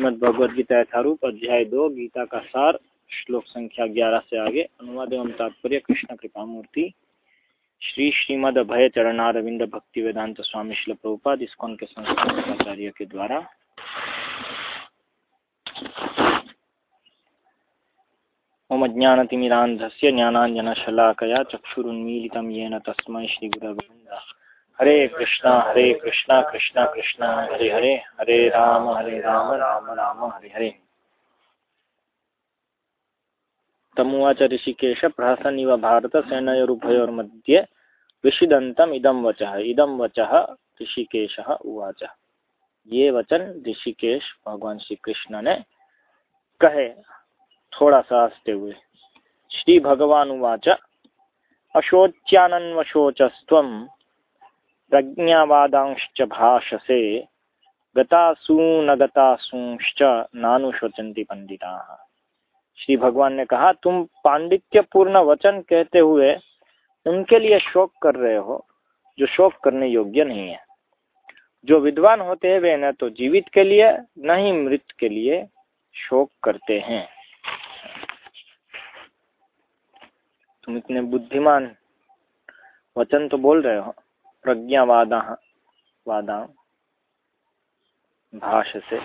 श्रीमद भगवद गीता यथारूप अध्याय दो, गीता का सार, श्लोक संख्या ग्यारह से आगे। अनुवाद एवं तात्पर्य, कृष्ण कृपा मूर्ति। श्री श्रीमद अभय चरणारविंद भक्ति वेदांत स्वामी शिल प्रभुपाद इसकोन के संस्कृताचार्य के द्वारा। ओम ज्ञानतिमिरान्धस्य ज्ञानाञ्जनशलाकया चक्षुरुन्मीलितं येन तस्मै श्रीगुरवे हरे कृष्णा हरे कृष्णा कृष्णा कृष्णा, हरे हरे हरे राम हरे राम राम राम, हरे हरे। तमुवाच ऋषिकेश प्रहसनिव भारत सेनयोरुभयोर्मध्ये विषिदन्तम् इदं वचः। इदं वचः ऋषिकेश उवाच। ये वचन ऋषिकेश भगवान श्री कृष्ण ने कहे थोड़ा सा हँसते हुए। श्री भगवान उवाच अशोच्यानन्वशोचस्त्वं प्रज्ञावादांश्च भाषसे, गतासु न गतासूंश्च नानुशोचंती पंडिता श्री भगवान ने कहा, तुम पांडित्यपूर्ण वचन कहते हुए उनके लिए शोक कर रहे हो, जो शोक करने योग्य नहीं है। जो विद्वान होते हैं, वे न तो जीवित के लिए, न ही मृत के लिए शोक करते हैं। तुम इतने बुद्धिमान वचन तो बोल रहे हो। प्रज्ञावादा, वादा भाष से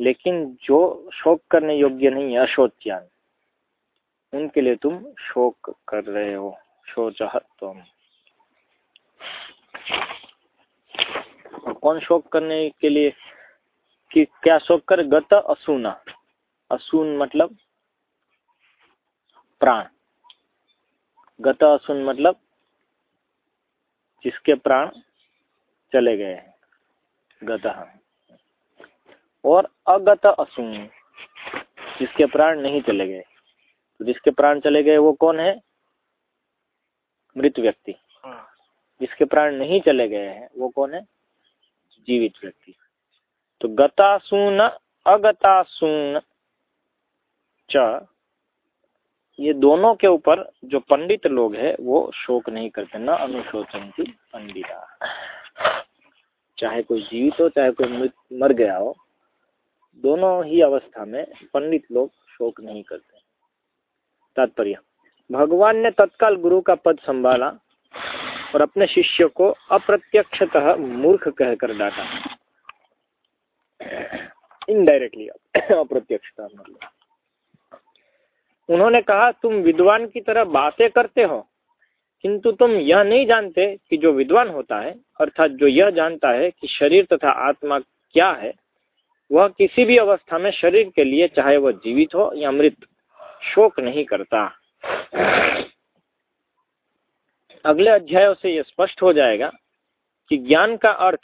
लेकिन जो शोक करने योग्य नहीं है अशोच्यान उनके लिए तुम शोक कर रहे हो। शोच तुम और कौन शोक करने के लिए कि क्या शोक कर? गत असूना। असून मतलब प्राण। गत असून मतलब जिसके प्राण चले गए हैं गत और अगत असून जिसके प्राण नहीं चले गए। तो जिसके प्राण चले गए वो कौन है? मृत व्यक्ति। जिसके प्राण नहीं चले गए हैं वो कौन है? जीवित व्यक्ति। तो गतासून अगतासून च ये दोनों के ऊपर जो पंडित लोग हैं, वो शोक नहीं करते, न अनुशोचन की पंडिता। चाहे कोई जीवित हो, चाहे कोई मर गया हो, दोनों ही अवस्था में पंडित लोग शोक नहीं करते। तात्पर्य, भगवान ने तत्काल गुरु का पद संभाला और अपने शिष्य को अप्रत्यक्षतः मूर्ख कहकर डांटा। इनडायरेक्टली अप्रत्यक्षता मतलब। उन्होंने कहा, तुम विद्वान की तरह बातें करते हो, किंतु तुम यह नहीं जानते कि जो विद्वान होता है, अर्थात जो यह जानता है कि शरीर तथा आत्मा क्या है, वह किसी भी अवस्था में शरीर के लिए चाहे वह जीवित हो या मृत, शोक नहीं करता। अगले अध्यायों से यह स्पष्ट हो जाएगा कि ज्ञान का अर्थ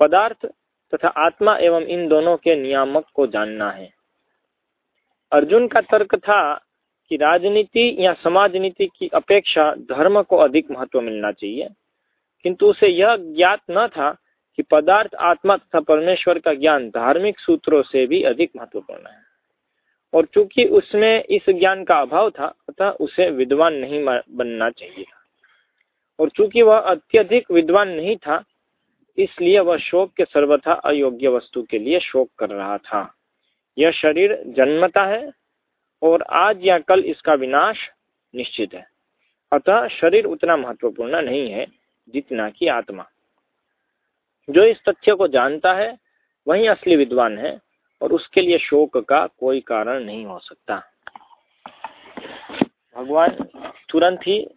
पदार्थ तथा आत्मा एवं इन दोनों के नियामक को जानना है। अर्जुन का तर्क था कि राजनीति या समाज नीति की अपेक्षा धर्म को अधिक महत्व मिलना चाहिए। किंतु उसे यह ज्ञात न था कि पदार्थ आत्मा तथा परमेश्वर का ज्ञान धार्मिक सूत्रों से भी अधिक महत्वपूर्ण है। और चूँकि उसमें इस ज्ञान का अभाव था, अतः उसे विद्वान नहीं बनना चाहिए और चूँकि वह अत्यधिक विद्वान नहीं था, इसलिए वह शोक के सर्वथा अयोग्य वस्तु के लिए शोक कर रहा था। यह शरीर जन्मता है और आज या कल इसका विनाश निश्चित है। अतः शरीर उतना महत्वपूर्ण नहीं है जितना कि आत्मा। जो इस तथ्य को जानता है, वही असली विद्वान है और उसके लिए शोक का कोई कारण नहीं हो सकता। भगवान तुरंत ही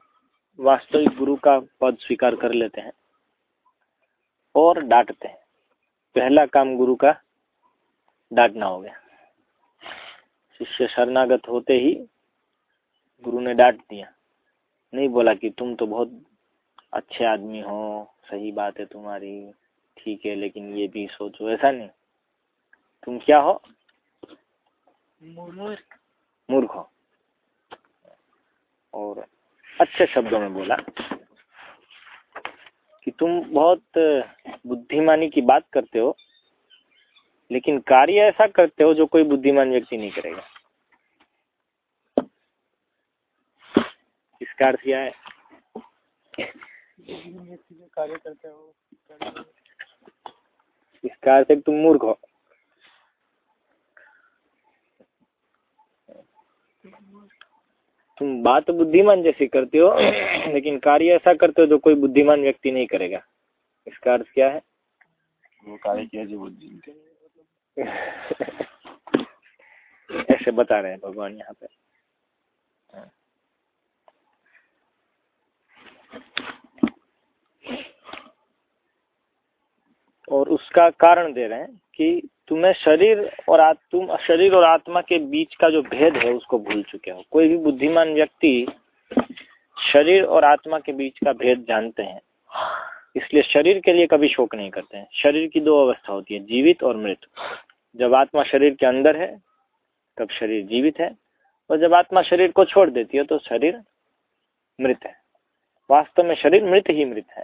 वास्तविक गुरु का पद स्वीकार कर लेते हैं और डांटते हैं। पहला काम गुरु का डांटना हो गया। शिष्य शरणागत होते ही गुरु ने डांट दिया। नहीं बोला कि तुम तो बहुत अच्छे आदमी हो सही बात है तुम्हारी ठीक है लेकिन ये भी सोचो ऐसा नहीं। तुम क्या हो? मूर्ख हो। और अच्छे शब्दों में बोला कि तुम बहुत बुद्धिमानी की बात करते हो लेकिन कार्य ऐसा करते हो जो कोई बुद्धिमान व्यक्ति नहीं करेगा। इसका अर्थ क्या है? इसका अर्थ तुम मूर्ख हो। तुम बात बुद्धिमान जैसी करते हो लेकिन कार्य ऐसा करते हो जो कोई बुद्धिमान व्यक्ति नहीं करेगा। इसका अर्थ क्या है? वो कार्य किया जो बुद्धि ऐसे बता रहे हैं भगवान यहाँ पे। और उसका कारण दे रहे हैं कि तुम्हें शरीर और तुम शरीर और आत्मा के बीच का जो भेद है उसको भूल चुके हो। कोई भी बुद्धिमान व्यक्ति शरीर और आत्मा के बीच का भेद जानते हैं, इसलिए शरीर के लिए कभी शोक नहीं करते हैं। शरीर की दो अवस्था होती है, जीवित और मृत। जब आत्मा शरीर के अंदर है, तब शरीर जीवित है, और जब आत्मा शरीर को छोड़ देती है तो शरीर मृत है। वास्तव में शरीर मृत ही मृत है।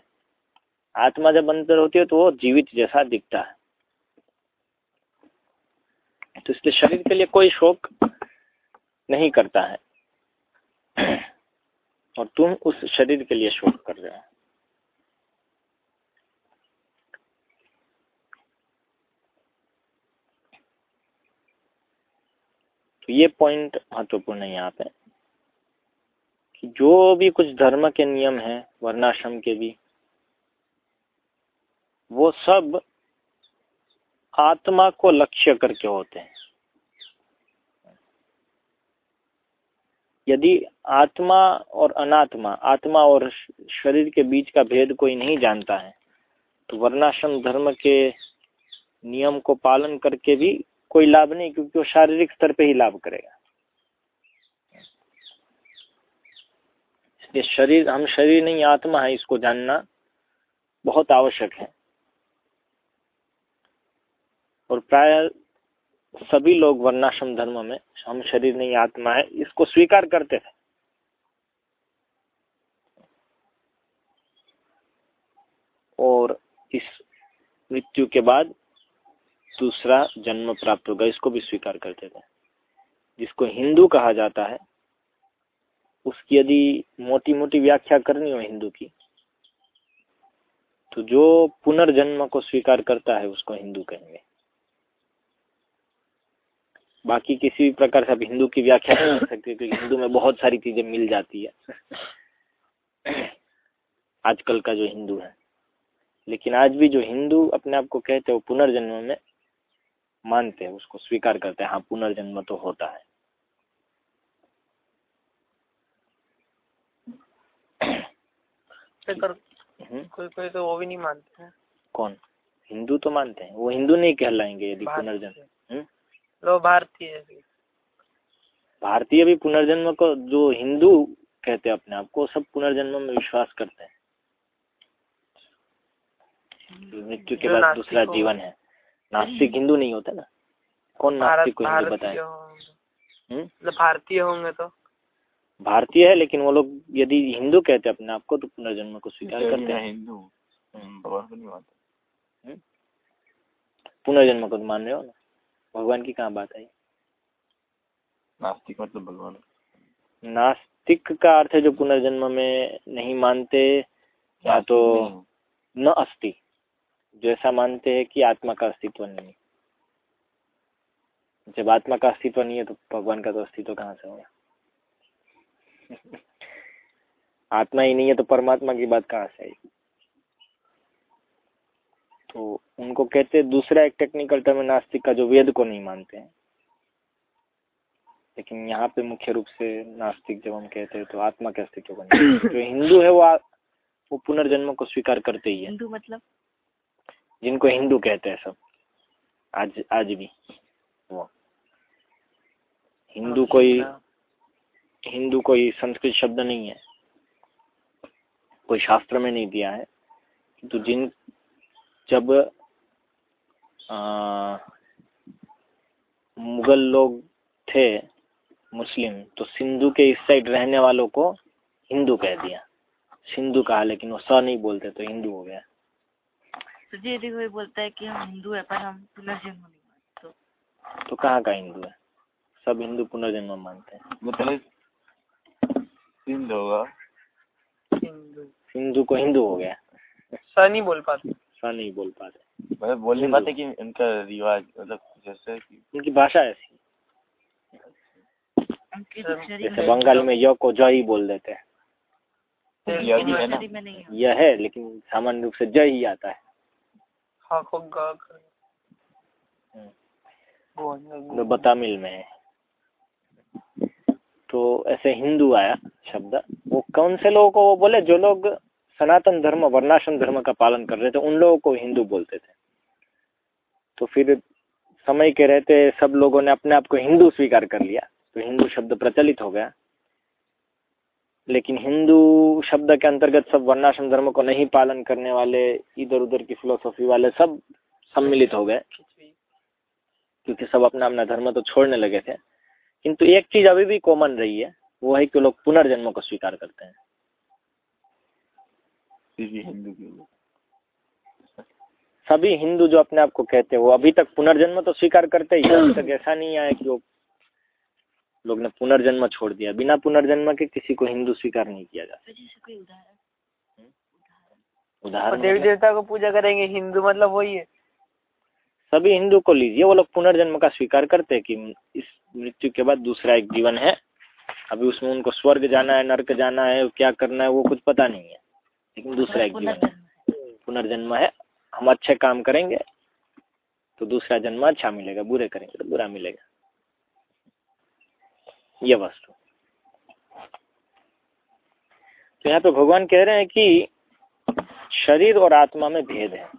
आत्मा जब अंतर होती है तो वो जीवित जैसा दिखता है। तो इसलिए शरीर के लिए कोई शोक नहीं करता है। और तुम उस शरीर के लिए शोक कर रहे हो। तो ये पॉइंट महत्वपूर्ण है यहाँ पे। कि जो भी कुछ धर्म के नियम हैं, वर्णाश्रम के भी, वो सब आत्मा को लक्ष्य करके होते हैं। यदि आत्मा और अनात्मा, आत्मा और शरीर के बीच का भेद कोई नहीं जानता है तो वर्णाश्रम धर्म के नियम को पालन करके भी कोई लाभ नहीं, क्योंकि वो शारीरिक स्तर पे ही लाभ करेगा। इसलिए शरीर, हम शरीर नहीं, आत्मा है, इसको जानना बहुत आवश्यक है। और प्राय सभी लोग वर्णाश्रम धर्म में, हम शरीर नहीं, आत्मा है, इसको स्वीकार करते थे और इस मृत्यु के बाद दूसरा जन्म प्राप्त होगा, इसको भी स्वीकार करते थे जिसको हिंदू कहा जाता है उसकी यदि मोटी मोटी व्याख्या करनी हो हिंदू की तो जो पुनर्जन्म को स्वीकार करता है उसको हिंदू कहेंगे। बाकी किसी भी प्रकार से आप हिंदू की व्याख्या नहीं कर सकते, क्योंकि हिंदू में बहुत सारी चीज़ें मिल जाती है। आजकल का जो हिंदू है। लेकिन आज भी जो हिंदू अपने आप को कहते हैं वो पुनर्जन्म में मानते हैं, उसको स्वीकार करते हैं हाँ पुनर्जन्म तो होता है। हम्म। कोई कोई तो वो भी नहीं मानते हैं। कौन? हिंदू तो मानते हैं। वो हिंदू नहीं कहलाएँगे यदि पुनर्जन्म। हम्म? लो भारतीय भारतीय भी पुनर्जन्म को जो हिंदू कहते हैं अपने आप को सब पुनर्जन्म में विश्वास करते हैं। मृत्यु के बाद दूसरा जीवन है। नास्तिक हिंदू नहीं होता ना। कौन नास्तिक को हिंदू बताए? हम्म? मतलब भारतीय होंगे तो। भारतीय है लेकिन वो लोग यदि हिंदू कहते अपने आप को तो पुनर्जन्म को स्वीकार करते हैं। हिंदू। हम्म, हम्म? पुनर्जन्म को तो मान रहे हो ना? भगवान की कहाँ बात आई नास्तिक मतलब भगवान। नास्तिक का अर्थ है जो पुनर्जन्म में नहीं मानते या तो न अस्थि जो ऐसा मानते हैं कि आत्मा का अस्तित्व नहीं जब आत्मा का अस्तित्व नहीं है तो भगवान का तो अस्तित्व कहाँ से होगा आत्मा ही नहीं है तो परमात्मा की बात कहाँ से आई तो उनको कहते दूसरा एक टेक्निकल टर्म नास्तिक का जो वेद को नहीं मानते हैं। लेकिन यहाँ पे मुख्य रूप से नास्तिक जब हम कहते हैं तो आत्मा के अस्तित्व को नहीं जो हिंदू है वो आ, वो पुनर्जन्म को स्वीकार करते ही है। हिंदू मतलब? जिनको हिंदू कहते हैं सब। आज आज भी। वो। हिंदू कोई हिंदू कोई संस्कृत शब्द नहीं है कोई शास्त्र में नहीं दिया है तो जिन जब आ, मुगल लोग थे मुस्लिम तो सिंधु के इस साइड रहने वालों को हिंदू कह दिया। सिंधु कहा लेकिन वो स नहीं बोलते तो हिंदू हो गया। तो जी यदि कोई बोलता है कि हम हिंदू है पर हम पुनर्जन्म नहीं मानते। तो तो कहाँ का हिंदू है? सब हिंदू पुनर्जन्म मानते हैं। मतलब सिंध होगा। हिंदू। सिंधु को हिंदू हो गया। सा नहीं बोल पाते। सा नहीं बोल पाते। मतलब बोल नहीं पाते कि उनका रिवाज मतलब जैसे कि उनकी भाषा ऐसी। जैसे बंगाल में य को जय ही बोल देते हैं। यह भी है ना। यह लेकिन सामान्य रूप से ज ही आता है। हाँ को गा कर। हम्म। बतामिल में है। तो ऐसे हिंदू आया शब्द। वो कौन से लोगों को वो बोले? जो लोग सनातन धर्म, वर्णाश्रम धर्म का पालन कर रहे थे, उन लोगों को हिंदू बोलते थे। तो फिर समय के रहते सब लोगों ने अपने आप को हिंदू स्वीकार कर लिया। तो हिंदू शब्द प्रचलित हो गया। लेकिन हिंदू शब्द के अंतर्गत सब वर्णाश्रम धर्म को नहीं पालन करने वाले इधर उधर की फिलोसॉफी वाले सब सम्मिलित हो गए। क्योंकि सब अपना अपना धर्म तो छोड़ने लगे थे। किंतु एक चीज़ अभी भी कॉमन रही है वो है कि लोग पुनर्जन्म को स्वीकार करते हैं। हिंदू सभी हिंदू जो अपने आप को कहते हैं वो अभी तक पुनर्जन्म तो स्वीकार करते ही अभी तक ऐसा नहीं आया कि वो लोग ने पुनर्जन्म छोड़ दिया। बिना पुनर्जन्म के किसी को हिंदू स्वीकार नहीं किया जाता उदाहरण। देवी मतलब देवता को पूजा करेंगे हिंदू मतलब वही है। सभी हिंदू को लीजिए। वो लोग पुनर्जन्म का स्वीकार करते हैं कि इस मृत्यु के बाद दूसरा एक जीवन है। अभी उसमें उनको स्वर्ग जाना है, नर्क जाना है, क्या करना है, वो कुछ पता नहीं है। लेकिन दूसरा एक जीवन है। पुनर्जन्म है। हम अच्छे काम करेंगे तो दूसरा जन्म अच्छा मिलेगा। बुरे करेंगे तो बुरा मिलेगा। ये वस्तु। तो यहाँ पे भगवान कह रहे हैं कि शरीर और आत्मा में भेद है।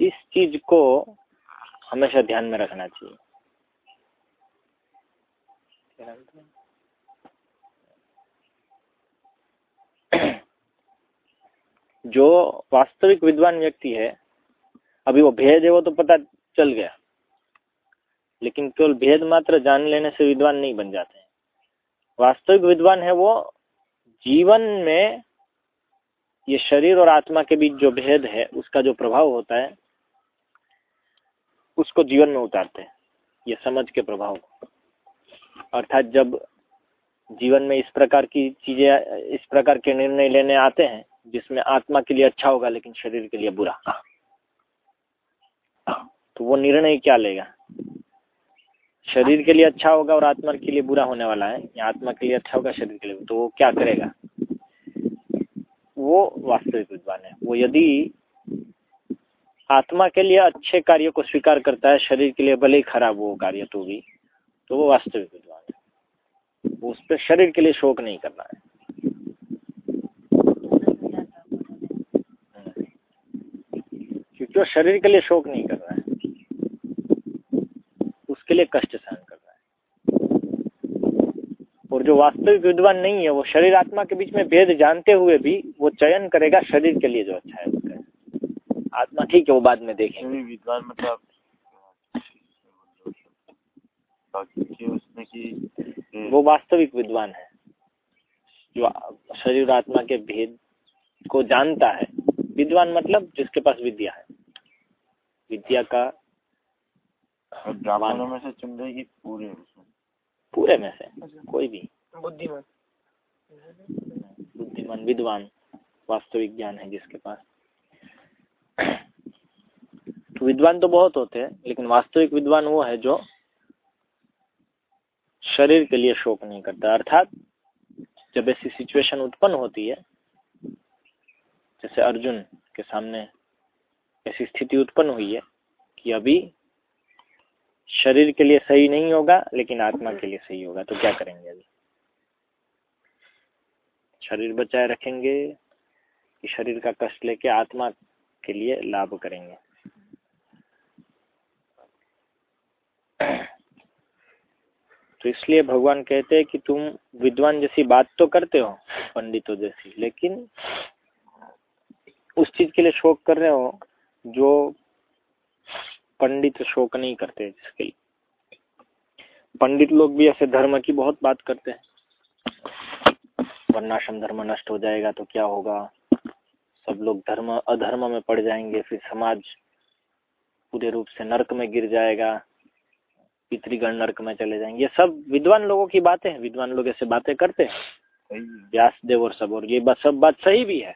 इस चीज़ को हमेशा ध्यान में रखना चाहिए। जो वास्तविक विद्वान व्यक्ति है, अभी वो भेद है, वो तो पता चल गया। लेकिन केवल भेद मात्र जान लेने से विद्वान नहीं बन जाते हैं। वास्तविक विद्वान है वो जीवन में ये शरीर और आत्मा के बीच जो भेद है, उसका जो प्रभाव होता है उसको जीवन में उतारते हैं, ये समझ के प्रभाव। अर्थात जब जीवन में इस प्रकार की चीज़ें, इस प्रकार के निर्णय लेने आते हैं, जिसमें आत्मा के लिए अच्छा होगा, लेकिन शरीर के लिए बुरा। तो वो निर्णय क्या लेगा? शरीर के लिए अच्छा होगा और आत्मा के लिए बुरा होने वाला है, या आत्मा के लिए अच्छा होगा, शरीर के लिए। तो वो क्या करेगा? वो वास्तविक विद्वान है। वो यदि आत्मा के लिए अच्छे कार्य को स्वीकार करता है, शरीर के लिए भले ही खराब वो कार्य तो भी तो वो वास्तविक विद्वान है। उस पर शरीर के लिए शोक नहीं करना है। क्योंकि वो शरीर के लिए शोक नहीं कर रहा है। उसके लिए कष्ट सहन कर रहा है। और जो वास्तविक विद्वान नहीं है, वो शरीर आत्मा के बीच में भेद जानते हुए भी वो चयन करेगा शरीर के लिए जो अच्छा है। आत्मा ठीक है वो बाद में देखेंगे। विद्वान मतलब उसमें कि वो वास्तविक विद्वान है जो शरीर आत्मा के भेद को जानता है। विद्वान मतलब जिसके पास विद्या है। विद्या का ब्राह्मणों में से चुन रहे कि पूरे पूरे में से कोई भी। बुद्धिमान। बुद्धिमान विद्वान वास्तविक ज्ञान है जिसके पास। विद्वान तो बहुत होते हैं, लेकिन वास्तविक विद्वान वो है जो शरीर के लिए शोक नहीं करता। अर्थात, जब ऐसी सिचुएशन उत्पन्न होती है, जैसे अर्जुन के सामने ऐसी स्थिति उत्पन्न हुई है कि अभी शरीर के लिए सही नहीं होगा, लेकिन आत्मा के लिए सही होगा तो क्या करेंगे अभी? शरीर बचाए रखेंगे कि शरीर का कष्ट लेके आत्मा के लिए लाभ करेंगे। तो इसलिए भगवान कहते हैं कि तुम विद्वान जैसी बात तो करते हो, पंडितों जैसी, लेकिन उस चीज़ के लिए शोक कर रहे हो जो पंडित शोक नहीं करते जिसके लिए। पंडित लोग भी ऐसे धर्म की बहुत बात करते हैं। वर्णाश्रम धर्म नष्ट हो जाएगा तो क्या होगा? सब लोग धर्म अधर्म में पड़ जाएँगे फिर समाज पूरे रूप से नरक में गिर जाएगा पितृगण नरक में चले जाएँगे। ये सब विद्वान लोगों की बातें हैं विद्वान लोग ऐसे बातें करते हैं। व्यास देव और सब और ये बात सब बात सही भी है।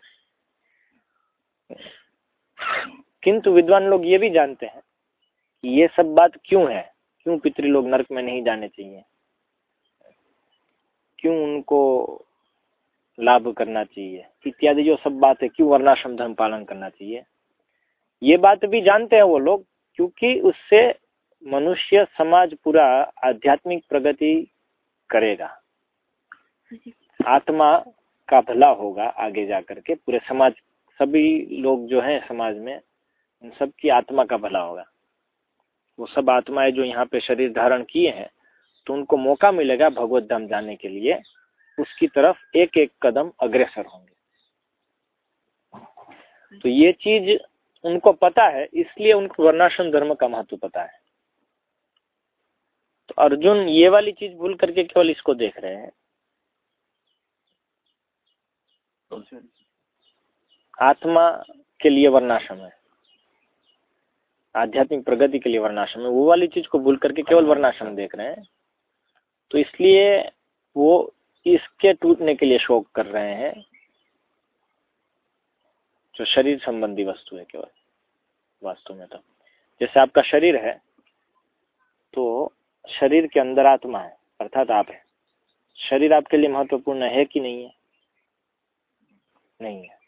किंतु विद्वान लोग ये भी जानते हैं कि ये सब बात क्यों है? क्यों पितृ लोग नरक में नहीं जाने चाहिए? क्यों उनको लाभ करना चाहिए। इत्यादि जो सब बात है, क्यों वर्णाश्रम धर्म पालन करना चाहिए? ये बात भी जानते हैं वो लोग, क्योंकि उससे मनुष्य समाज पूरा आध्यात्मिक प्रगति करेगा। आत्मा का भला होगा आगे जा करके पूरे समाज, सभी लोग जो हैं समाज में, उन सब की आत्मा का भला होगा। वो सब आत्माएँ जो यहाँ पे शरीर धारण किए हैं तो उनको मौका मिलेगा भगवत धाम जाने के लिए। उसकी तरफ़ एक एक कदम अग्रसर होंगे। तो ये चीज़ उनको पता है, इसलिए उनको वर्णाश्रम धर्म का महत्व पता है। तो अर्जुन ये वाली चीज़ भूल करके केवल इसको देख रहे हैं। आत्मा के लिए वर्णाश्रम है। आध्यात्मिक प्रगति के लिए वर्णाश्रम है। वो वाली चीज़ को भूल करके केवल वर्णाश्रम देख रहे हैं। तो इसलिए वो इसके टूटने के लिए शोक कर रहे हैं जो शरीर संबंधी वस्तु है केवल वास्तु में तो। जैसे आपका शरीर है तो शरीर के अंदर आत्मा है अर्थात आप है। शरीर आपके लिए महत्वपूर्ण है कि नहीं है? नहीं है।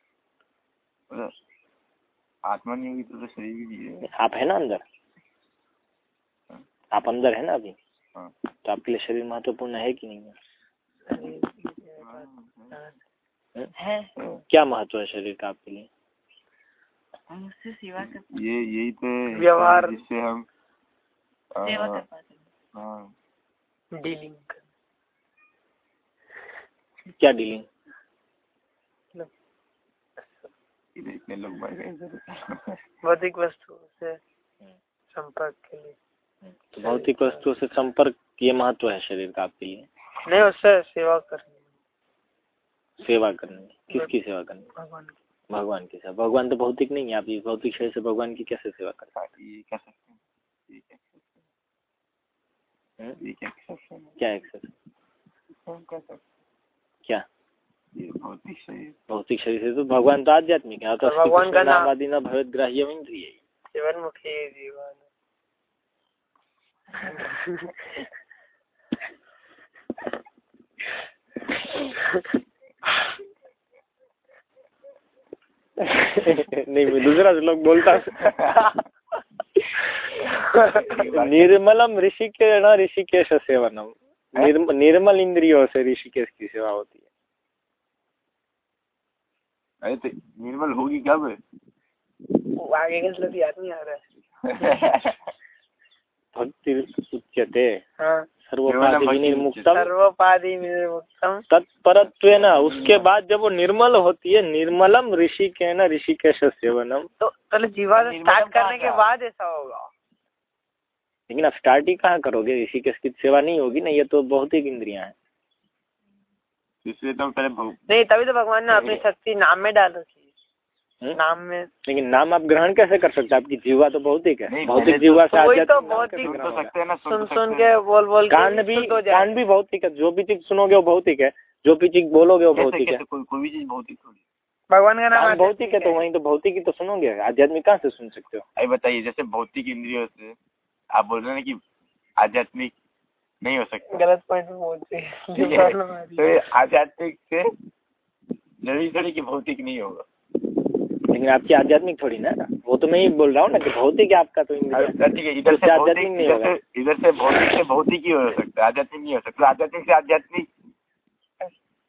आत्मा नहीं होगी तो शरीर भी नहीं है। आप है ना अंदर? आप अंदर है ना अभी? हाँ। तो आपके लिए शरीर महत्वपूर्ण है कि नहीं है? है क्या महत्व है शरीर का आपके लिए? हम उससे सेवा कर ये यही तो व्यवहार। जिससे हम सेवा कर पाते हैं। हाँ। डीलिंग। क्या डीलिंग? इतने इतने लोग मर गए भौतिक वस्तु से संपर्क के लिए। तो भौतिक वस्तुओं से संपर्क ये महत्व है शरीर का आपके लिए? नहीं उससे सेवा करनी सेवा करनी किसकी सेवा करनी भगवान की। भगवान की सेवा। भगवान तो भौतिक नहीं है आप इस भौतिक शरीर से भगवान की कैसे सेवा करते हाँ, क्या सकते हैं? ये क्या सकते हैं? क्या हैं एक्सेस क्या हैं? ये भौतिक शरीर। भौतिक शरीर से तो भगवान तो आध्यात्मिक है तो भगवान का नाम- आदि न भगवत ग्राह्य इंद्रिय जीवन मुखी जीवन। नहीं मैं दूसरा श्लोक बोलता निर्मलम ऋषिके न ऋषिकेश सेवनम। निर्म, निर्मल इंद्रियों से ऋषिकेश की सेवा होती है। अरे तो निर्मल होगी कब आगे याद नहीं आ रहा है। भक्ति उच्यते। हाँ। सर्वोपाधि विनिर्मुक्तम। तत्परत्वेन उसके बाद जब वो निर्मल होती है निर्मलम ऋषि के न ऋषिकेश सेवनम तो पहले जीवा स्टार्ट करने के बाद ऐसा होगा। लेकिन आप स्टार्ट ही कहाँ करोगे? ऋषिकेश की सेवा नहीं होगी ना ये तो भौतिक इंद्रियाँ हैं। इसलिए तो पहले नहीं तभी तो भगवान ने अपनी शक्ति नाम में डाल रखी? है? नाम में लेकिन नाम आप ग्रहण कैसे कर सकते हैं? आपकी जीवा तो भौतिक है। भौतिक जीवा से तो वही तो भौतिक तो सकते हैं ना सुन तो सुन के बोल बोल कान भी जाए। कान भी भौतिक है। जो भी चीज़ सुनोगे वो भौतिक है। जो भी चीज़ बोलोगे वो भौतिक है। कोई कोई भी चीज़ भौतिक थोड़ी। भगवान का नाम भौतिक है तो वहीं तो भौतिक ही तो सुनोगे। आध्यात्मिक कहाँ से सुन सकते हो? अरे बताइए जैसे भौतिक इंद्रियों से आप बोल रहे हैं कि आध्यात्मिक नहीं हो सकता। गलत पॉइंट में है। तो आध्यात्मिक से ज़रूरी थोड़ी कि भौतिक नहीं होगा। लेकिन आपकी आध्यात्मिक थोड़ी ना। वो तो मैं ही बोल रहा हूँ ना कि भौतिक आपका तो इंद्रिय। ठीक है इधर से आध्यात्मिक नहीं होगा? इधर से भौतिक से भौतिक ही हो सकता है आध्यात्मिक नहीं हो सकता। आध्यात्मिक से आध्यात्मिक।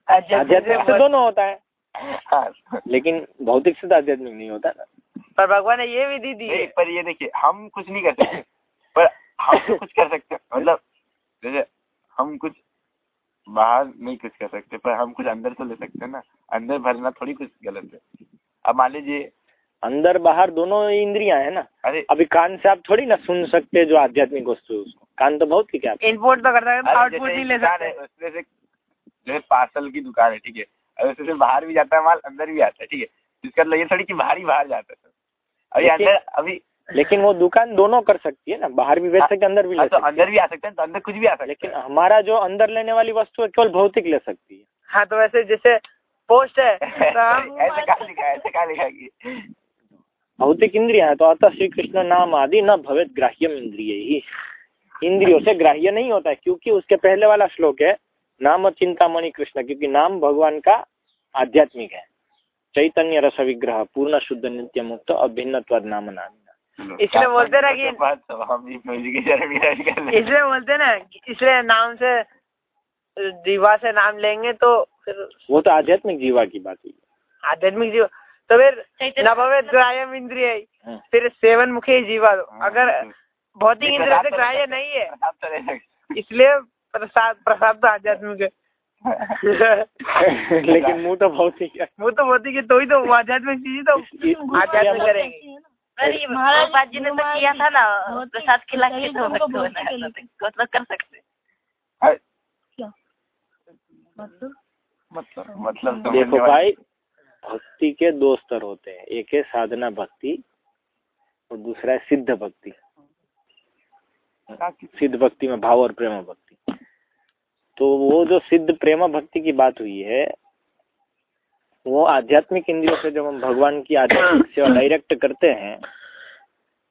आध्यात्मिक से दोनों होता है। हाँ। लेकिन भौतिक से तो आध्यात्मिक नहीं होता ना। पर भगवान ने ये विधि दी पर ये देखिए हम कुछ नहीं कर सकते। पर हम तो कुछ कर सकते मतलब जैसे हम कुछ बाहर नहीं कुछ कर सकते पर हम कुछ अंदर तो ले सकते हैं ना। अंदर भरना थोड़ी कुछ गलत है। अब मान लीजिए अंदर बाहर दोनों इंद्रियाँ है ना। अरे। अभी कान से आप थोड़ी ना सुन सकते जो आध्यात्मिक वस्तु है उसको। कान तो भौतिक है आप इनपुट तो करता है आउटपुट नहीं ले सकते है उसमें से जैसे पार्सल की दुकान है ठीक है। और उसमें से बाहर भी जाता है माल अंदर भी आता है ठीक है। इसका मतलब ये थोड़ी कि बाहर ही बाहर जाता है। अभी लेकिन- अंदर अभी लेकिन वो दुकान दोनों कर सकती है ना। बाहर भी बेच सकते अंदर भी ले हाँ, तो अंदर भी आ सकते हैं तो अंदर कुछ भी आ सकता लेकिन हमारा जो अंदर लेने वाली वस्तु है केवल भौतिक ले सकती है। हाँ तो वैसे जैसे पोस्ट है तो ऐसे कहा लिखा है ऐसे कहा लिखा है भौतिक इंद्रिया है तो अतः श्री कृष्ण नाम आदि न भवेत ग्राह्यम इंद्रिय ही। इंद्रियों से ग्राह्य नहीं होता है क्योंकि उसके पहले वाला श्लोक है नाम चिंतामणि कृष्ण क्योंकि नाम भगवान का आध्यात्मिक है। चैतन्य रस विग्रह पूर्ण शुद्ध नित्य मुक्त अभिन्न नाम नाम इसलिए बोलते ना कि-। इसलिए बोलते ना इसलिए नाम से जीवा से नाम लेंगे तो फिर वो तो आध्यात्मिक जीवा की बात हुई आध्यात्मिक जीवा? तो फिर नभवे ग्राह्यम इंद्रिय हम्म। फिर सेवन मुखी जीवा अगर हाँ, भौतिक नहीं, इंद्रिय से तो ग्राह्य नहीं है। तो सकते। इसलिए प्रसाद प्रसाद तो आध्यात्मिक है। लेकिन मुँह तो भौतिक है। वो तो भौतिक है तो ही तो आध्यात्मिक चीज़ तो आध्यात्मिक करेंगे। अरे महाराज जी ने तो किया था ना प्रसाद खिला के तो मतलब कर सकते हाँ, मतलब मतलब मतलब देखो भाई भक्ति के दो स्तर होते हैं। एक है साधना भक्ति और दूसरा है सिद्ध भक्ति। सिद्ध भक्ति में भाव और प्रेम भक्ति। तो वो जो सिद्ध प्रेम भक्ति की बात हुई है वो आध्यात्मिक इंद्रियों से जब हम भगवान की आध्यात्मिक सेवा डायरेक्ट करते हैं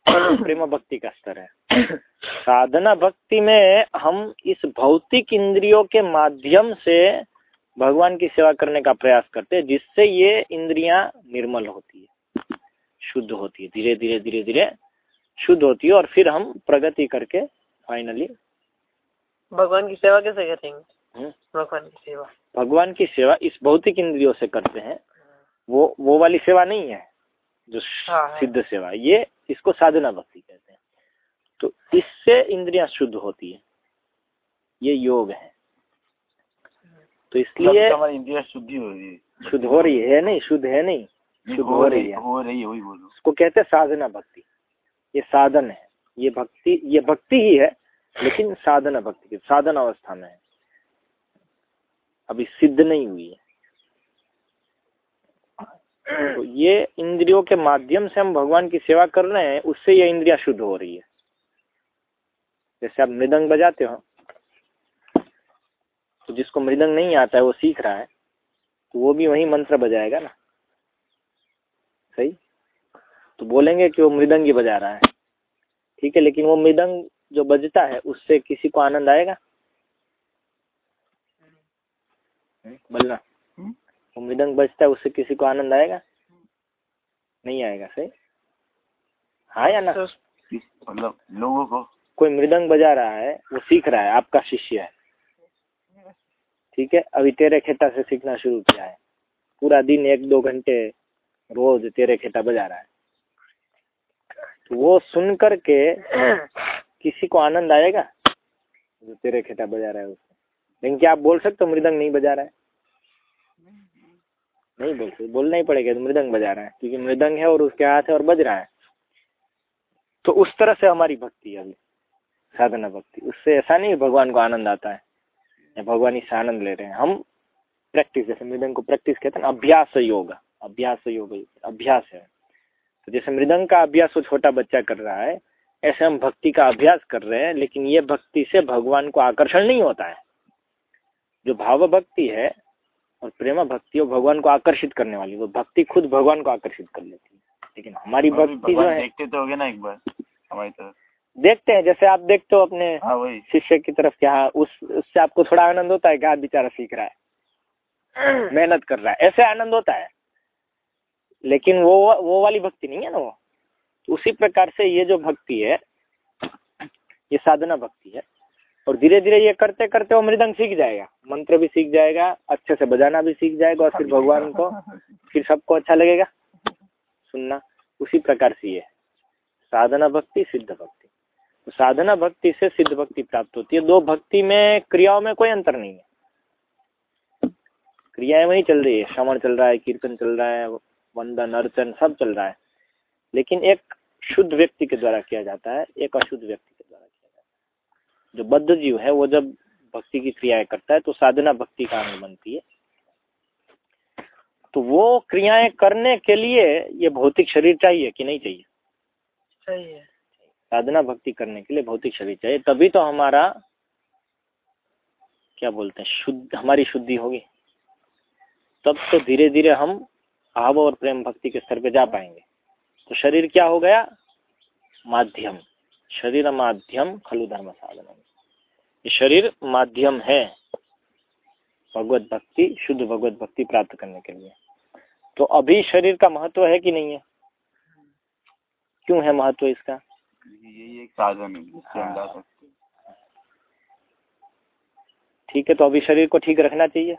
तो प्रेम भक्ति का स्तर है। साधना भक्ति में हम इस भौतिक इंद्रियों के माध्यम से भगवान की सेवा करने का प्रयास करते हैं जिससे ये इंद्रियाँ निर्मल होती है शुद्ध होती है धीरे धीरे धीरे धीरे शुद्ध होती है और फिर हम प्रगति करके फाइनली भगवान की सेवा कैसे करेंगे? हम्म, भगवान की सेवा। भगवान की सेवा इस भौतिक इंद्रियों से करते हैं वो वो वाली सेवा नहीं है जो हाँ, हाँ। सिद्ध सेवा ये इसको साधना भक्ति कहते हैं। तो इससे इंद्रियाँ शुद्ध होती है ये योग है। तो इसलिए हमारी इंद्रिया शुद्धि हो रही है। शुद्ध हो रही है नहीं शुद्ध है नहीं शुद्ध हो रही है। हो रही है वही बोलो उसको कहते हैं साधना भक्ति। ये साधन है ये भक्ति ये भक्ति ही है लेकिन साधना भक्ति की साधन अवस्था में है। अभी सिद्ध नहीं हुई है। तो ये इंद्रियों के माध्यम से हम भगवान की सेवा कर रहे हैं उससे ये इंद्रिया शुद्ध हो रही है। जैसे आप मृदंग बजाते हो तो जिसको मृदंग नहीं आता है वो सीख रहा है तो वो भी वही मंत्र बजाएगा ना? सही? तो बोलेंगे कि वो मृदंग ही बजा रहा है। ठीक है लेकिन वो मृदंग जो बजता है उससे किसी को आनंद आएगा? बोलना। हम्म? वो मृदंग बजता है उससे किसी को आनंद आएगा? नहीं आएगा सही? हाँ या ना? मतलब लोगों को कोई मृदंग बजा रहा है वो सीख रहा है आपका शिष्य है। ठीक है? अभी तेरे खेता से सीखना शुरू किया है। पूरा दिन एक दो घंटे रोज तेरे खेता बजा रहा है। तो वो सुन करके किसी को आनंद आएगा जो तेरे खेता बजा रहा है उससे लेकिन क्या आप बोल सकते हो मृदंग नहीं बजा रहा है? नहीं बोल सकते, बोलना ही पड़ेगा तो मृदंग बजा रहा है, क्योंकि मृदंग है और उसके हाथ है और बज रहा है। तो उस तरह से हमारी भक्ति है अभी, साधना भक्ति। उससे ऐसा नहीं भगवान को आनंद आता है। भगवान इससे आनंद ले रहे हैं। हम प्रैक्टिस जैसे मृदंग को प्रैक्टिस कहते हैं ना अभ्यास योग अभ्यास योग अभ्यास है। तो जैसे मृदंग का अभ्यास वो छोटा बच्चा कर रहा है ऐसे हम भक्ति का अभ्यास कर रहे हैं लेकिन ये भक्ति से भगवान को आकर्षण नहीं होता है। जो भाव भक्ति है और प्रेम भक्ति वो भगवान को आकर्षित करने वाली वो भक्ति खुद भगवान को आकर्षित कर लेती है। लेकिन हमारी भक्ति जो है देखते तो होगे ना एक बार हमारी तरफ़। देखते हैं जैसे आप देखते हो अपने हाँ वही। शिष्य की तरफ़ क्या उस उससे आपको थोड़ा आनंद होता है कि आप बेचारा सीख रहा है। मेहनत कर रहा है। ऐसे आनंद होता है। लेकिन वो वो वाली भक्ति नहीं है ना वो? तो उसी प्रकार से ये जो भक्ति है ये साधना भक्ति है। और धीरे धीरे ये करते करते वो मृदंग सीख जाएगा। मंत्र भी सीख जाएगा अच्छे से बजाना भी सीख जाएगा और फिर भगवान को फिर सबको अच्छा लगेगा। सुनना। उसी प्रकार से ये। साधना भक्ति सिद्ध भक्ति। साधना भक्ति से सिद्ध भक्ति प्राप्त होती है। दो भक्ति में, क्रियाओं में कोई अंतर नहीं है। क्रियाएँ वही चल रही है। श्रवण चल रहा है, कीर्तन चल रहा है, वंदन, अर्चन, सब चल रहा है। लेकिन एक शुद्ध व्यक्ति के द्वारा किया जाता है, एक अशुद्ध व्यक्ति के द्वारा किया जाता है। जो बद्ध जीव है, वो जब भक्ति की क्रियाएँ करता है तो साधना भक्ति का अंग बनती है। तो वो क्रियाएँ करने के लिए ये भौतिक शरीर चाहिए कि नहीं चाहिए? है साधना भक्ति करने के लिए भौतिक शरीर चाहिए। तभी तो हमारा, क्या बोलते हैं, शुद्ध, हमारी शुद्धि होगी। तब तो धीरे धीरे हम भाव और प्रेम भक्ति के स्तर पे जा पाएँगे। तो शरीर क्या हो गया? माध्यम। शरीर माध्यम खलु धर्म साधन। ये शरीर माध्यम है भगवत भक्ति, शुद्ध भगवत भक्ति प्राप्त करने के लिए। तो अभी शरीर का महत्व है कि नहीं है? क्यों है महत्व इसका? यही एक साधन है जिससे हम जा हाँ। सकते हैं। ठीक है तो अभी शरीर को ठीक रखना चाहिए।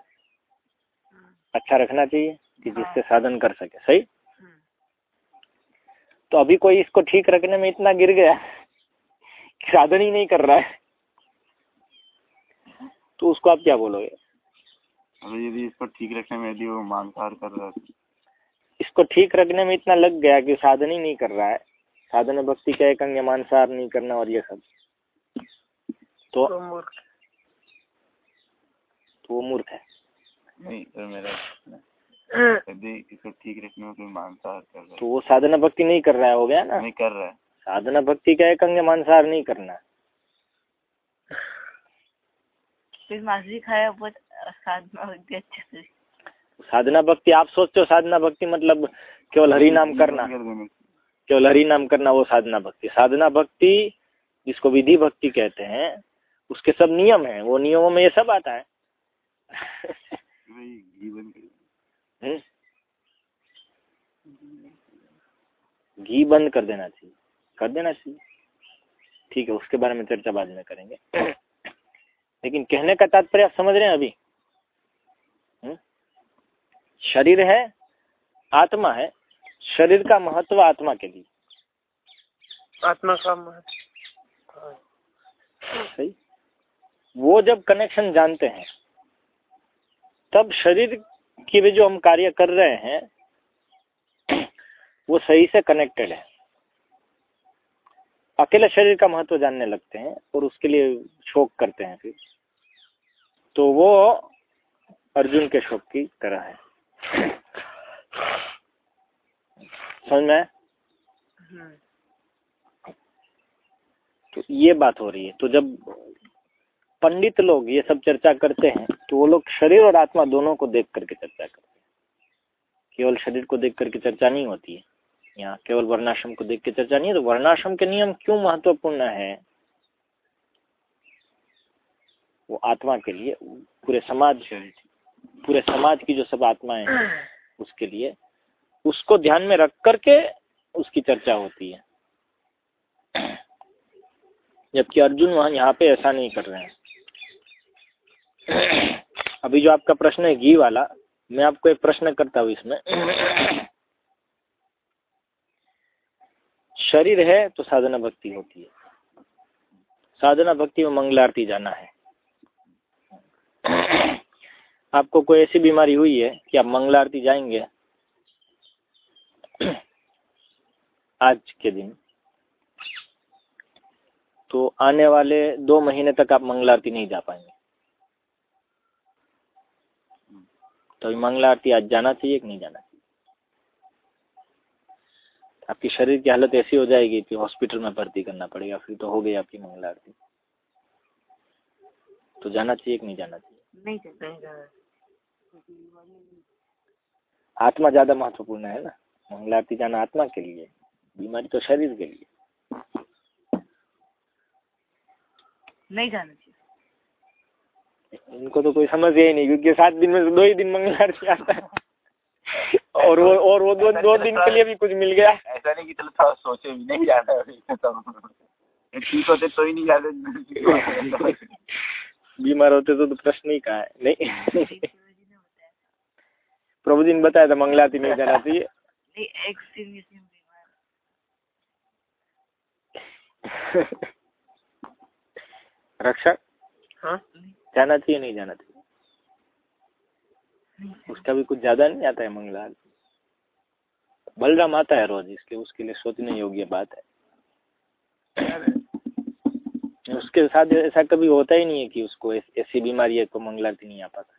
अच्छा रखना चाहिए कि जिससे साधन कर सके सही? तो अभी कोई इसको ठीक रखने में इतना गिर गया कि साधन ही नहीं कर रहा है। तो उसको आप क्या बोलोगे? अगर यदि इसको ठीक रखने में यदि वो मांसाहार कर रहा है इसको ठीक रखने में इतना लग गया कि साधन ही नहीं कर रहा है। साधन भक्ति का एक अंग मांसाहार नहीं करना और ये सब। तो तो मूर्ख। तो वो मूर्ख है। नहीं सर मेरा यदि इसको ठीक रखने में कोई मांसाहार कर रहा तो वो साधना भक्ति नहीं कर रहा है हो गया ना? नहीं कर रहा है। साधना भक्ति का एक अंग मांसाहार नहीं करना। फिर मांस खाया साधना होती अच्छे से। साधना भक्ति आप सोचते हो साधना भक्ति मतलब केवल हरि नाम करना। केवल हरि नाम करना वो साधना भक्ति। साधना भक्ति जिसको विधि भक्ति कहते हैं उसके सब नियम हैं। वो नियमों में ये सब आता है। घी बंद कर देना। चाहिए। कर देना चाहिए। ठीक है उसके बारे में चर्चा बाद में करेंगे। लेकिन कहने का तात्पर्य आप समझ रहे हैं अभी? हम्म? शरीर है आत्मा है शरीर का महत्व आत्मा के लिए। आत्मा का महत्व। सही? वो जब कनेक्शन जानते हैं तब शरीर के भी जो हम कार्य कर रहे हैं वो सही से कनेक्टेड है। अकेले शरीर का महत्व जानने लगते हैं और उसके लिए शोक करते हैं फिर। तो वो अर्जुन के शोक की तरह है। समझ में? हम्म, तो ये बात हो रही है। तो जब पंडित लोग ये सब चर्चा करते हैं तो वो लोग शरीर और आत्मा दोनों को देख करके चर्चा करते हैं। केवल शरीर को देख करके चर्चा नहीं होती है। यहाँ केवल वर्णाश्रम को देख के चर्चा नहीं है तो वर्णाश्रम के नियम क्यों महत्वपूर्ण है? वो आत्मा के लिए पूरे समाज पूरे समाज की जो सब आत्माएँ हैं उसके लिए उसको ध्यान में रख करके उसकी चर्चा होती है। जबकि अर्जुन वहाँ यहाँ पे ऐसा नहीं कर रहे हैं। अभी जो आपका प्रश्न है घी वाला, मैं आपको एक प्रश्न करता हूँ इसमें। शरीर है तो साधना भक्ति होती है। साधना भक्ति में मंगल आरती जाना है। आपको कोई ऐसी बीमारी हुई है कि आप मंगल आरती जाएँगे? आज के दिन। तो आने वाले दो महीने तक आप मंगल आरती नहीं जा पाएँगे। तो मंगल आरती आज जाना चाहिए कि नहीं जाना चाहिए? आपकी शरीर की हालत ऐसी हो जाएगी कि हॉस्पिटल में भर्ती करना पड़ेगा फिर तो हो गई आपकी मंगल आरती तो जाना चाहिए कि नहीं जाना चाहिए? नहीं नहीं जाना आत्मा ज़्यादा महत्वपूर्ण है ना? मंगल आरती जाना आत्मा के लिए बीमारी तो शरीर के लिए। नहीं जाना चाहिए। इनको तो कोई समझ ही नहीं क्योंकि सात दिन में दो ही दिन मंगल आरती आता है। और वो और वो दो दो दिन के लिए भी कुछ मिल गया। ऐसा नहीं कि चलो थोड़ा सोचे भी नहीं जाना तो। ठीक होते तो ही नहीं जाते। बीमार होते तो, तो प्रश्न ही कहा है? नहीं। प्रभु जी ने बताया था मंगलाती नहीं जाना चाहिए। सीरियस बीमार रक्षा? हाँ? जाना चाहिए नहीं जाना चाहिए? उसका भी कुछ ज़्यादा नहीं आता है मंगल आरती बलराम आता है रोज इसके उसके लिए सोचने योग्य बात है। उसके साथ ऐसा कभी होता ही नहीं है कि उसको ऐस- बीमारी है को मंगल आरती नहीं आ पाता।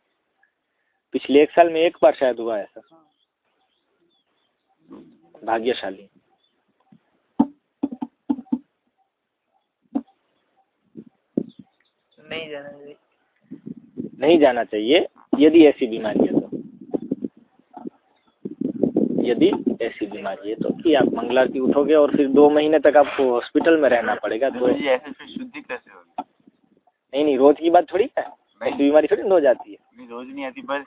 पिछले एक साल में एक बार शायद हुआ ऐसा। भाग्यशाली। नहीं जाना चाहिए। नहीं जाना चाहिए यदि ऐसी बीमारी है तो। यदि ऐसी बीमारी है तो कि आप मंगल की उठोगे और फिर दो महीने तक आपको हॉस्पिटल में रहना पड़ेगा तो ऐसे फिर शुद्धि कैसे होगी? नहीं नहीं रोज की बात थोड़ी है। ऐसी बीमारी थोड़ी ना हो जाती है। नहीं रोज नहीं आती बस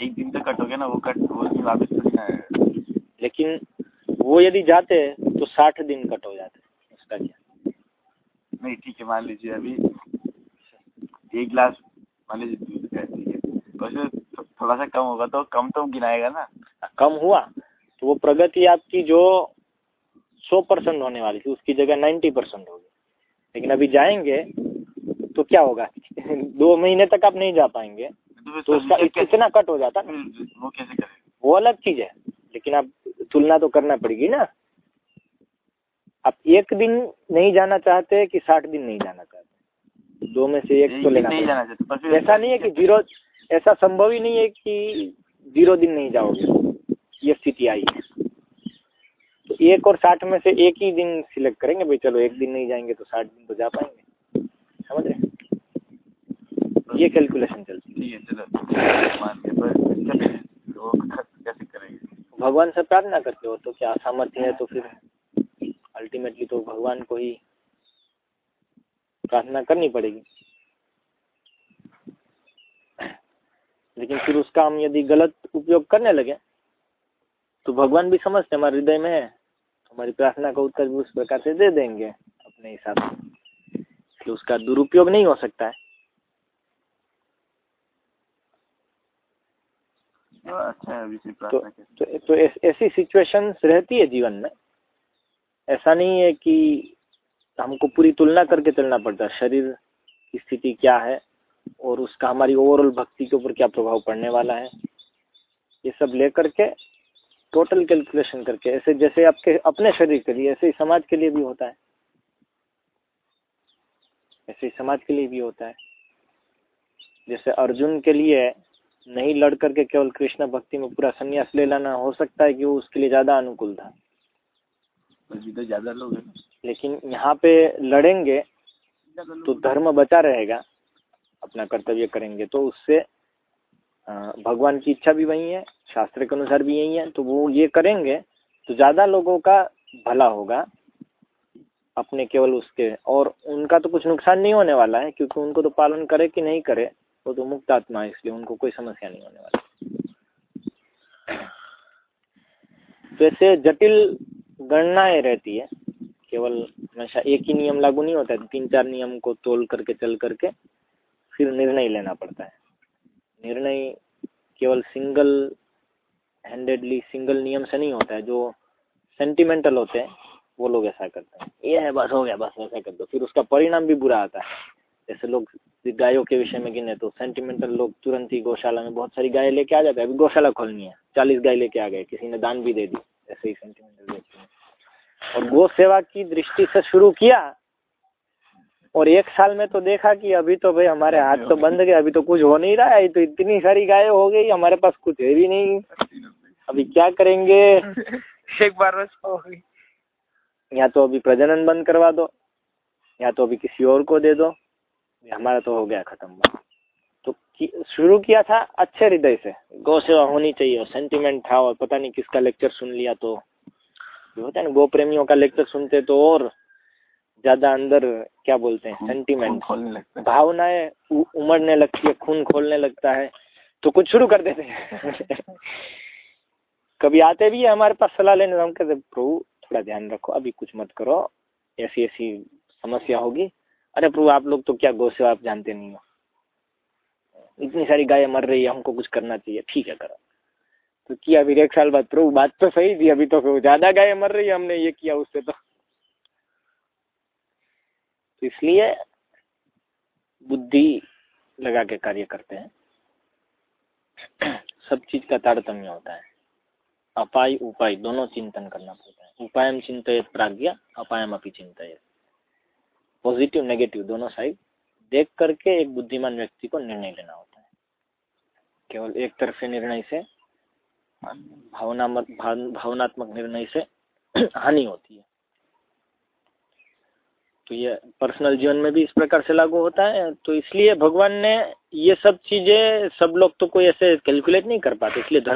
एक दिन तो कट हो गया ना वो कट वो दिन वापस। लेकिन वो यदि जाते तो साठ दिन कट हो जाते उसका क्या? नहीं ठीक है मान लीजिए अभी एक गिलास मान लीजिए दूध का ठीक है उसमें थो- थोड़ा सा कम होगा तो कम तो गिनाएगा ना? कम हुआ तो वो प्रगति आपकी जो सौ परसेंट होने वाली थी उसकी जगह नाइन्टी परसेंट होगी। लेकिन अभी जाएँगे तो क्या होगा? दो महीने तक आप नहीं जा पाएँगे तो तो उसका इतना कट हो जाता ना। वो कैसे करेगा? वो अलग चीज़ है लेकिन आप तुलना तो करना पड़ेगी ना। आप एक दिन नहीं जाना चाहते कि साठ दिन नहीं जाना चाहते? दो में से एक तो लेना नहीं जाना चाहते ऐसा नहीं है कि ज़ीरो ऐसा संभव ही नहीं है कि ज़ीरो दिन नहीं जाओगे। ये स्थिति आई है। तो एक और साठ में से एक ही दिन सिलेक्ट करेंगे भाई चलो एक दिन नहीं जाएँगे तो साठ दिन तो जा पाएँगे। समझ रहे ये कैलकुलेशन चलती है। चलो भगवान से प्रार्थना करते हो तो क्या सामर्थ्य है? तो फिर अल्टीमेटली तो भगवान को ही प्रार्थना करनी पड़ेगी। लेकिन फिर उसका हम यदि गलत उपयोग करने लगे तो भगवान भी समझते हमारे हृदय में है। हमारी प्रार्थना का उत्तर भी उस प्रकार से दे देंगे अपने हिसाब से। उसका दुरुपयोग नहीं हो सकता है। अच्छा है तो तो, तो ऐसी सिचुएशंस रहती है जीवन में? ऐसा नहीं है कि हमको पूरी तुलना करके चलना पड़ता है शरीर की स्थिति क्या है और उसका हमारी ओवरऑल भक्ति के ऊपर क्या प्रभाव पड़ने वाला है? ये सब लेकर के टोटल कैलकुलेशन करके ऐसे जैसे आपके अपने शरीर के लिए ऐसे ही समाज के लिए भी होता है। ऐसे ही समाज के लिए भी होता है। जैसे अर्जुन के लिए नहीं लड़ करके केवल कृष्ण भक्ति में पूरा संन्यास ले लाना हो सकता है कि वो उसके लिए ज़्यादा अनुकूल था। तो ज़्यादा लोग हैं लेकिन यहाँ पे लड़ेंगे तो धर्म बचा रहेगा अपना कर्तव्य करेंगे तो उससे भगवान की इच्छा भी वही है शास्त्र के अनुसार भी यही है तो वो ये करेंगे तो ज़्यादा लोगों का भला होगा अपने केवल उसके और उनका तो कुछ नुकसान नहीं होने वाला है क्योंकि उनको तो पालन करे कि नहीं करे वो तो मुक्त आत्मा है, इसलिए उनको कोई समस्या नहीं होने वाली। तो ऐसे जटिल गणनाएँ रहती है, केवल हमेशा एक ही नियम लागू नहीं होता है, तीन चार नियम को तोल करके, चल करके फिर निर्णय लेना पड़ता है। निर्णय केवल सिंगल हैंडेडली सिंगल नियम से नहीं होता है, जो सेंटिमेंटल होते हैं, वो लोग ऐसा करते हैं। ये है, बस हो गया, बस ऐसा कर दो। फिर उसका परिणाम भी बुरा आता है। जैसे लोग गायों के विषय में गिने तो सेंटिमेंटल लोग तुरंत ही गौशाला में बहुत सारी गायें लेके आ जाते हैं। अभी गौशाला खोलनी है। चालीस गाय लेके आ गए किसी ने दान भी दे दी ऐसे ही सेंटिमेंटल व्यक्ति और गौ सेवा की दृष्टि से शुरू किया और एक साल में तो देखा कि अभी तो भाई हमारे हाथ तो बंद गए अभी तो कुछ हो नहीं रहा है तो इतनी सारी गाय हो गई हमारे पास कुछ है भी नहीं। अभी क्या करेंगे? एक बार बस हो गई। या तो अभी प्रजनन बंद करवा दो या तो अभी किसी और को दे दो। हमारा तो हो गया खत्म। तो कि, शुरू किया था अच्छे हृदय से। गौ सेवा होनी चाहिए और सेंटिमेंट था और पता नहीं किसका लेक्चर सुन लिया तो। होता है ना गो प्रेमियों का लेक्चर सुनते तो और ज़्यादा अंदर क्या बोलते हैं सेंटिमेंट भावनाएँ उमड़ने लगती है खून खोलने लगता है तो कुछ शुरू कर देते हैं। कभी आते भी है हमारे पास सलाह लेने तो हम कहते प्रभु थोड़ा ध्यान रखो अभी कुछ मत करो ऐसी ऐसी समस्या होगी अरे प्रभु, आप लोग तो क्या गौ सेवा आप जानते नहीं हो। इतनी सारी गायें मर रही है, हमको कुछ करना चाहिए। ठीक है, करो। तो किया फिर एक साल बाद। प्रभु, बात तो सही थी, अभी तो ज़्यादा गायें मर रही है हमने ये किया उससे तो। तो इसलिए बुद्धि लगा के कार्य करते हैं। सब चीज़ का तारतम्य होता है। अपाय, उपाय, दोनों चिंतन करना पड़ता है। उपायम चिंतित प्राज्ञा अपायम अपनी चिंतित पॉजिटिव नेगेटिव दोनों साइड देख करके एक बुद्धिमान व्यक्ति को निर्णय लेना होता है। केवल एक तरफे निर्णय से भावना भावनात्मक निर्णय से हानि होती है। तो ये पर्सनल जीवन में भी इस प्रकार से लागू होता है। तो इसलिए भगवान ने ये सब चीज़ें, सब लोग तो कोई ऐसे कैलकुलेट नहीं कर पाते, इसलिए धर्म